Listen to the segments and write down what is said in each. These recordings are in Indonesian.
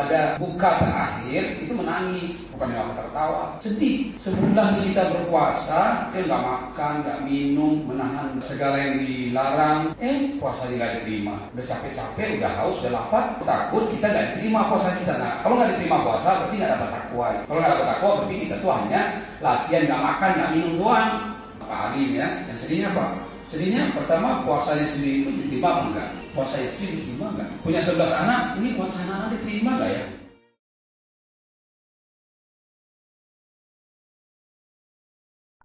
pada buka terakhir itu menangis. Bukan malah tertawa. Sedih. Sebulan kita berpuasa dia nggak makan nggak minum menahan segala yang dilarang. Eh puasanya nggak diterima. Udah capek-capek udah haus udah lapar takut kita nggak diterima puasa kita. Nah kalau nggak diterima puasa berarti nggak dapat takwa. Kalau nggak dapat takwa berarti kita tuh hanya latihan nggak makan nggak minum doang. Hari ya? Yang sedihnya apa sedihnya pertama puasanya sendiri itu diterima enggak? Puasa istri diterima enggak? Punya 11 anak ini puasa anak diterima enggak ya?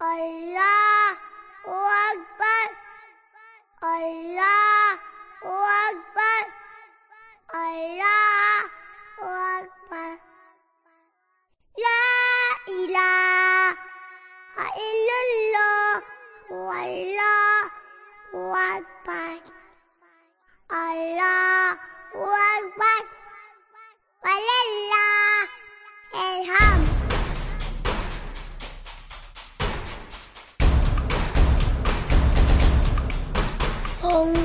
Allah Akbar. Allah Akbar. Allah Akbar Oh.